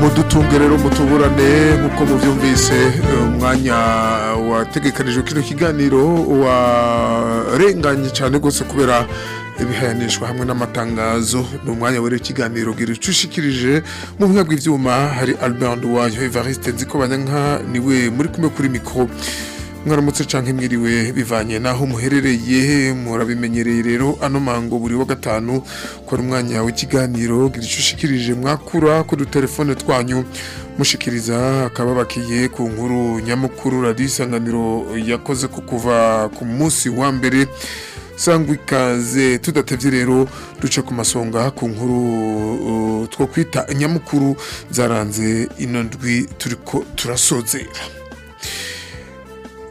mudutunge rero mutuburane nk'uko mubyumvise eh, umwanya wategekanijwe kino kiganiro warenganye cyane rwose kubera ibihanishwa hamwe n'amatangazo ni umwanya wari ikiganiro gira ucushikirije mu buhinga bw'ibyuma hari albert wayo evariste nzi ko niwe muri kumwe kuri mikoro mwaramutse cyangwa mwiriwe bivanye n'aho muherereye murabimenyereye rero ano mango buri wa gatanu ukora umwanya w'ikiganiro icyo ushikirije mwakura ku dutelefone twanyu mushikiriza akaba bakiye ku nkuru nyamukuru radiyo yakoze ko kuva ku munsi wa mbere sangwa ikaze tudatebye rero duce ku masonga ku nkuru two kwita nyamukuru zaranze ino ndwi turi ko turasozera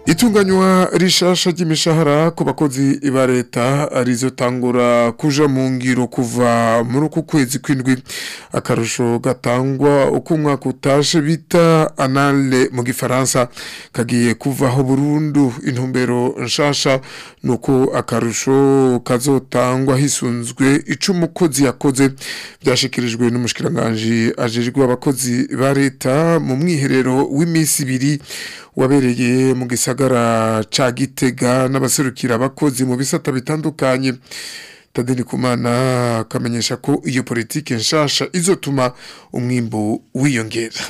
itunganywa rishasha ry'imishahara ku bakozi ba leta arizo tangura kuja mu ngiro kuva muri uku kwezi kw'indwi akarusho gatangwa uko umwaka utashe bita anale mu gifaransa kagiye kuvaho burundu intumbero nshasha ni uko akarusho kazotangwa hisunzwe icyo umukozi yakoze byashyikirijwe n'umushikiranganji ajejwe abakozi ba leta mu mwiherero w'iminsi ibiri wabereye mu gisagara gisagara ca gitega n'abaserukira abakozi mu bisata bitandukanye tadeni kumana akamenyesha ko iyo politiki nshasha izotuma umwimbu wiyongera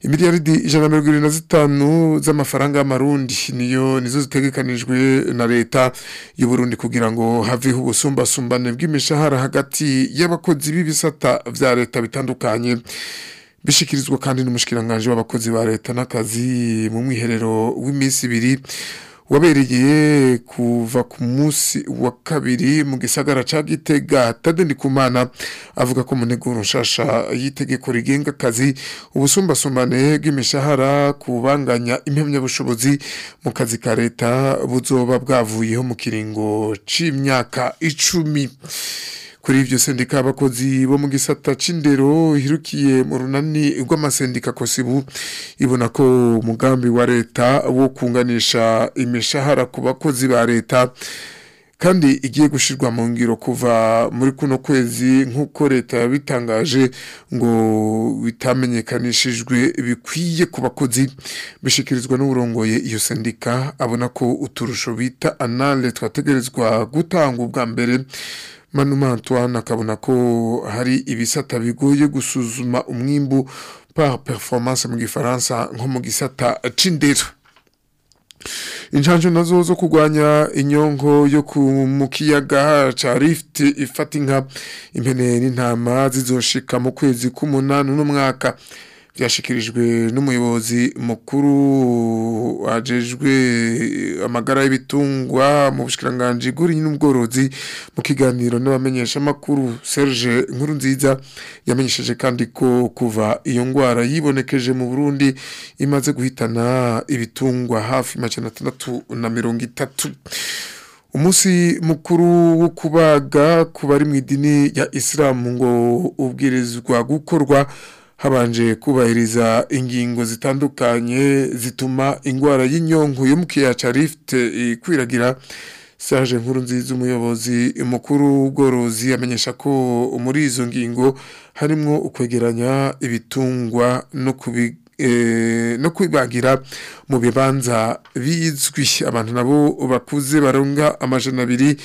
imiliyaridi ijana na mirongo irindwi na zitanu z'amafaranga y'amarundi niyo nizo zitegekanirijwe na leta y'uburundi kugira ngo haveho ubusumbasumbane bw'imishahara hagati y'abakozi b'ibisata bya leta bitandukanye bishyikirizwa kandi n'umushyikiranganje w'abakozi ba leta n'akazi mu mwiherero w'iminsi ibiri wabereye kuva ku munsi wa kabiri mu gisagara cya gitega tadeni kumana avuga ko mu nteguro nshasha y'itegeko rigenga akazi ubusumbasumbane bw'imishahara kubanganya impamyabushobozi mu kazi ka leta buzoba bwavuyeho mu kiringo cy'imyaka icumi kuri ibyo sendika abakozi bo mu gisata c'indero irukiye mu runani rw'amasendika kosibu ibona ko umugambi wa leta wo kunganisha imishahara ku bakozi ba leta kandi igiye gushirwa mu ngiro kuva muri kuno kwezi nk'uko leta yabitangaje ngo bitamenyekanishijwe bikwiye ku bakozi bishikirizwa n'uburongoye iyo sendika abona ko uturusho bita anale twategerezwa gutanga ubwa mbere manuma antoine akabona ko hari ibisata bigoye gusuzuma umwimbu par performance mu gifaransa nko mu gisata c'indero injanjo nazo zo kugwanya inyongo yo mu kiyaga cya lift ifata inka impene n'intama zizoshika mu kwezi k'umunani n'umwaka byashyikirijwe n'umuyobozi mukuru wajejwe amagara y'ibitungwa mu bushikiranganje bw'uburinzi n'ubworozi mu kiganiro n'abamenyeshamakuru Serge Nkuru nziza yamenyesheje kandi ko kuva iyo ndwara yibonekeje mu Burundi imaze guhitana ibitungwa hafi macana atandatu na mirongo itatu umunsi mukuru wo kubaga ku bari mu idini ya Islam ngo ubwirizwa gukorwa habanje kubahiriza ingingo zitandukanye zituma indwara y'inyonko y'umukiya carifite ikwiragira saje nkuru nziza umuyobozi mukuru w'ubworozi amenyesha ko muri izo ngingo harimo ukwegeranya ibitungwa no kubi eh, no kwibagira mu bibanza bizwi abantu nabo bakuze baronga amajana abiri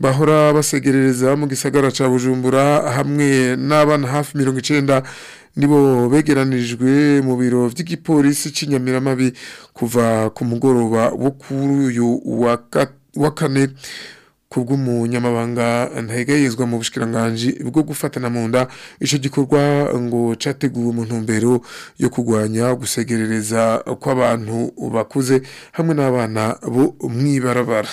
bahora basegerereza mu gisagara cya bujumbura hamwe n'abana hafi mirongo icyenda nibo begeranirijwe mu biro by'igipolisi cy'inyamiramabi kuva ku mugoroba wo kuri uyu wa kane kubw'umunyamabanga ntahegayezwa mu bushikiranganji bwo gufatana mu nda icyo gikorwa ngo cyateguwe mu ntumbero yo kurwanya gusegerereza kw'abantu bakuze hamwe n'abana bo mwibarabara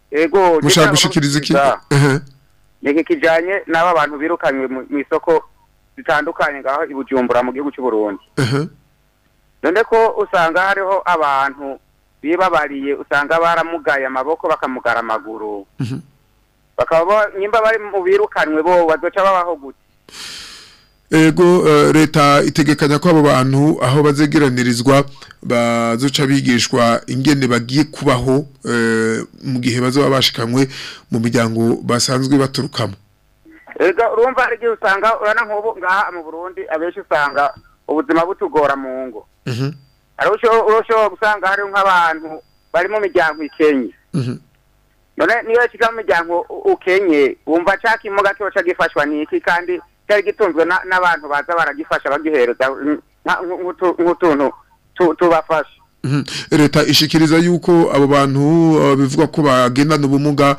mushaka gushikiriza iki ni iki kijyanye n'aba bantu birukanywe mu isoko zitandukanye ngaho i mu gihugu cy'u none ko usanga hariho abantu bibabariye usanga baramugaye amaboko bakamugara amaguru bakaba nyimba bari mu birukanwe bo bazoca babaho gute ego eh, leta itegekanya ko abo bantu aho bazegeranirizwa bazoca bigishwa ingene bagiye kubaho eh, mu gihe bazaba bashikanywe mu miryango basanzwe baturukamo urumva hari igihe usanga urana nk'ubu ngaha mu burundi abenshi usanga ubuzima butugora mu ngo urushaho mhm. gusanga hariho nk'abantu bari mu miryango ikenye mhm. none niyo kiga mu miryango ukenye wumva cya kimuga kiba cyagifashwa n'iki kandi cyari gitunzwe n'abantu baza baragifasha bagihereza nk'utuntu tubafasha mhm. leta ishikiriza yuko abo bantu bivuga ko bagendana ubumuga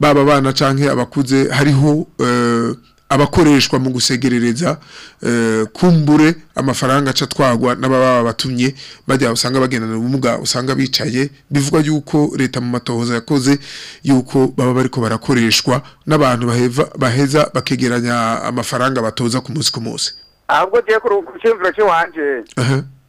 baba bana canke abakuze hariho eh, abakoreshwa mu gusegerereza eh, kumbure amafaranga aca twagwa n'ababa babatumye bajya usanga bagendana ubumuga usanga bicaye bivugwa yuko leta mu matohoza yakoze yuko baba bariko barakoreshwa n'abantu baheva baheza bakegeranya amafaranga batoza ku munsi ku munsi ahubwo tuye ku cyumviro cy'iwanje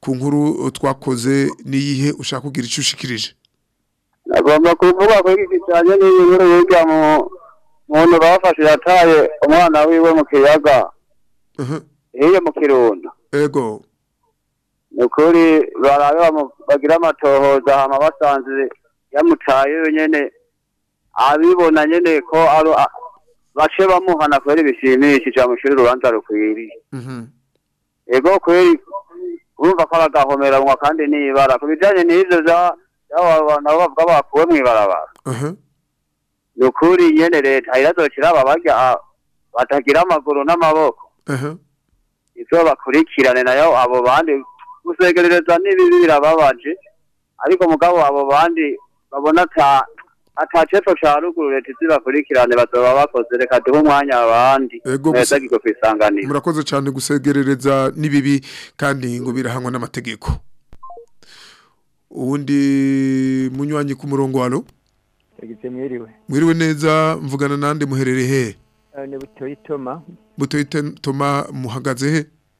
ku nkuru twakoze n'iyihe ushaka kugira icyo ushikirije agomba kuvuga ko iki kijyanye n'iyi nkuru yiga mu muntu bafashe yataye umwana wiwe mu kiyaga iyo mu kirundo ego ni ukuri barabe bagira amatohoza hama basanze yamucaye nyene abibona nyene ko aro bace bamuhana kubera ibishimishije amushuri urubanza rukwiriye mhm. ego kweri urumva ko aragahomeranwa kandi n'ibara ku bijyanye bijanye n'ivyo nabo bavuga bakuwe mw'ibarabara mhm. ni ukuri nyene leta irazocira aba bajya batagira amaguru n'amaboko mhm. ivyo bakurikirane nayo abo bandi gusegerereza n'ibibi birababaje ariko mugabo abo bandi babona atacepo ca ruguru leta izibakurikirane bazoba bakoze reka duhe umwanya abandi neza giko kwisanganira murakoze cyane gusegerereza n'ibibi kandi ngo birahanwa n'amategeko ubundi munywanyi ku murongo wa mwiriwe neza mvugana nandi muherereye he eh, butoyi toma muhagaze he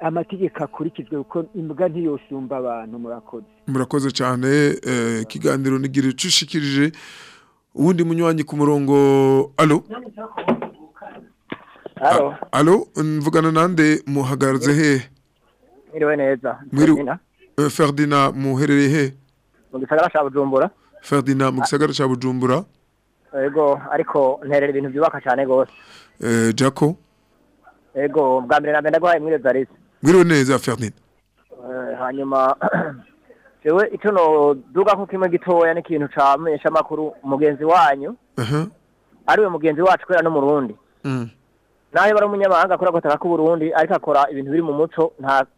amategeko akurikizwe kuko imbwa ntiyosumba abantu murakoze murakoze cyane eh, ikiganiro nigira ushikirije ubundi munywanyi ku murongo alo alo mvugana nande muhagaritse hehe mwiriwe neza ferdina eh, muherereye he mu gisagara cya bujumbura ferdina mu gisagara cya bujumbura yego ariko nterera ibintu byubaka cyane rwose eh, jako yego bwa mbere na mbere ndaguhaye mwiriwe neza ferdina eh, hanyuma jewe icyo duga ko kimwe gitoya n'ikintu camenyesha amakuru mugenzi wanyu ari we mugenzi wacu kubera no mu rundi mm. nawe ari umunyamahanga akora agataka k'uburundi ariko akora ibintu biri mu muco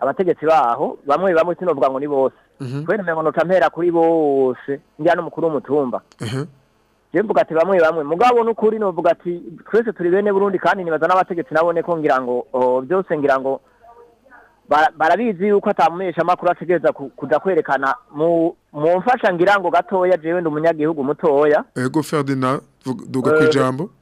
abategetsi baho bamwe bamwe sinovuga ngo ni bose mhm. kubera umengo notampera kuri bose njya n'umukuru w'umutumba je mvuga ati bamwe bamwe mugabo n'ukuri novuga ati twese turi bene Burundi kandi nibaza n'abategetsi nabone ko ngira ngo byose ngira ngo barabizi yuko atamumenyesha amakuru ategereza kuja kwerekana mu mu mfasha ngirango gatoya jewe umunyagihugu mutoya ego Ferdinand duga ku eh, ijambo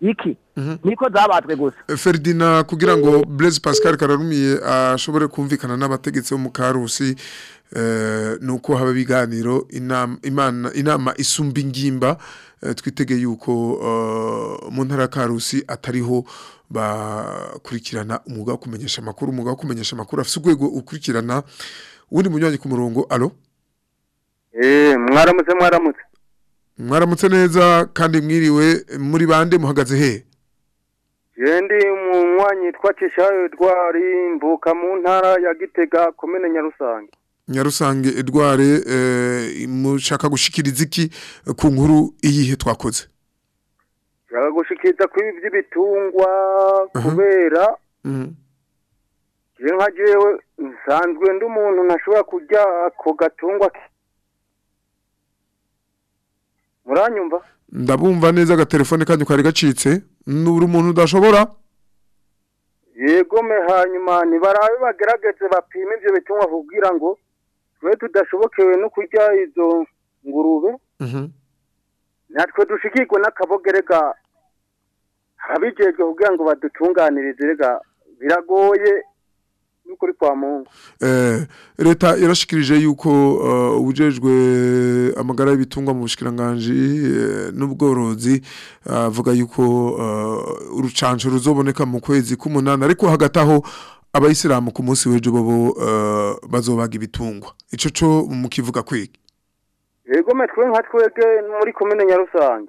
iki mhm. niko zabatswe gusa eh, Ferdina kugira ngo Blaise Pascal kararumiye eh, ashobore kumvikana n'abategetsi bo mu Karusi eh, uko haba ibiganiro inama isumba ingimba twitege yuko mu ntara ya Karusi atariho bakurikirana umwuga wo kumenyesha amakuru umwuga wo kumenyesha amakuru afite urwego ukurikirana uwundi munywanyi ku murongo alo eee mwaramutse mwaramutse mwaramutse neza kandi mwiriwe muri bande muhagaze he yendi umunywanyi twakisha Edouard mvuka mu ntara ya Gitega komene Nyarusange Nyarusange Edouard eh, mushaka gushikiriza iki ku nkuru iyihe twakoze Shaka gushikiriza ku by'ibitungwa kubera mhm. Je nsanzwe ndi umuntu ntashobora kujya ko gatungwa muranyumva ndabumva neza agatelefone kanyu kari gacitse nubura umuntu udashobora yegome me hanyuma ntibarabe bagerageze bapime ibyo bituma kugira ngo tube tudashobokewe no kurya izo ngurube mhm. natwe dushigirwe n'akabogerega abijejwe kugira ngo badutunganirize rega biragoye kuri kwa mungu eh, leta irashikirije yuko eh, ubujejwe amagara y'ibitungwa mu bushikiranganji eh, n'ubworozi avuga yuko urucanco ruzoboneka mu kwezi k'umunani ariko hagati aho abayisilamu ku munsi w'ejo bobo bazobaga ibitungwa icyo cyo mukivuga kwigi yego metwe nka twege muri komine nyarusange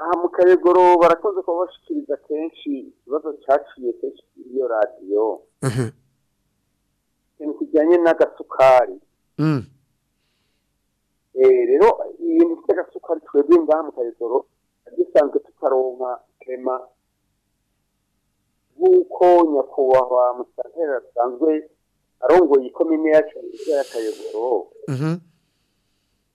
aha mu barakoze ko bashikiriza kenshi ikibazo cyaciye kenshi iyo radio aha ikintu kijyanye n'agasukari mm eh rero ibintu by'agasukari twebwe ngaha mu kayogoro dusanzwe tutaronka rema nk'uko nyakubahwa musantera asanzwe arongoye ikomine yacu y'akayogoro mhm.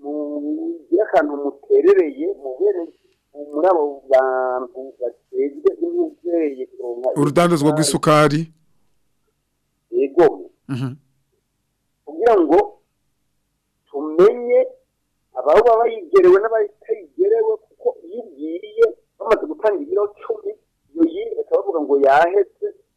mugire akantu muterereye mu bene muri abo bantu batejwe n'umubyeyi urudandazwa rw'isukari yego mm-hmm. kugira ngo baba bayigerewe n'abatayigerewe kuko iyo ubwiriye bamaze gutanga ibiro cumi iyo yindi bakaba bavuga ngo yahetse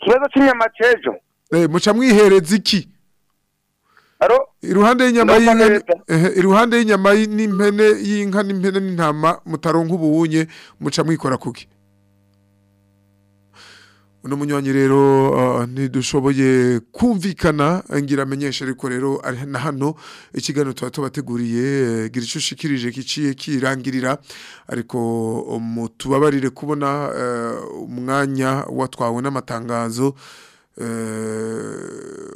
ikibazo cy'inyama cy'ejo muca mwihereze iki iruhande iruhande y'inyama n'impene y'inka n'impene n'intama mutaronka ubuwunye muca mwikora kuki uno munywanyi rero ntidushoboye kumvikana ngira amenyesha ariko rero ari na hano ikiganiro tuba tubateguriye gira icyo ushikirije kiciye kirangirira ariko mutubabarire kubona e, umwanya watwawe n'amatangazo e,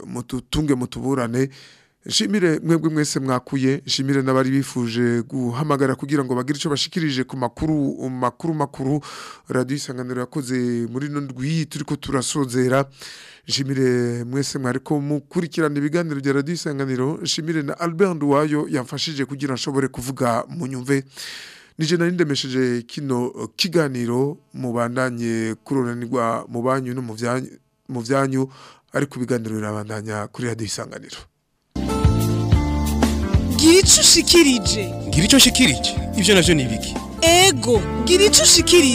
mututunge mutuburane nshimire mwebwe mwese mwakuye nshimire n'abari bifuje guhamagara kugira ngo bagire icyo bashikirije ku makuru makuru makuru radiyo isanganiro yakoze muri ino ndwi turi turasozera nshimire mwese mwari ko mukurikirana ibiganiro bya radiyo isanganiro nshimire na albert nduwayo yamfashije kugira nshobore kuvuga mu nyumve nije nari ndemesheje kino kiganiro mubandanye kuronanirwa mu banyu no mu byanyu ari kubiganiro birabandanya kuri radiyo isanganiro ngira ushikirije ngira icyo ushikirije ibyo nabyo ni ibiki ego ngira icyo ushikirije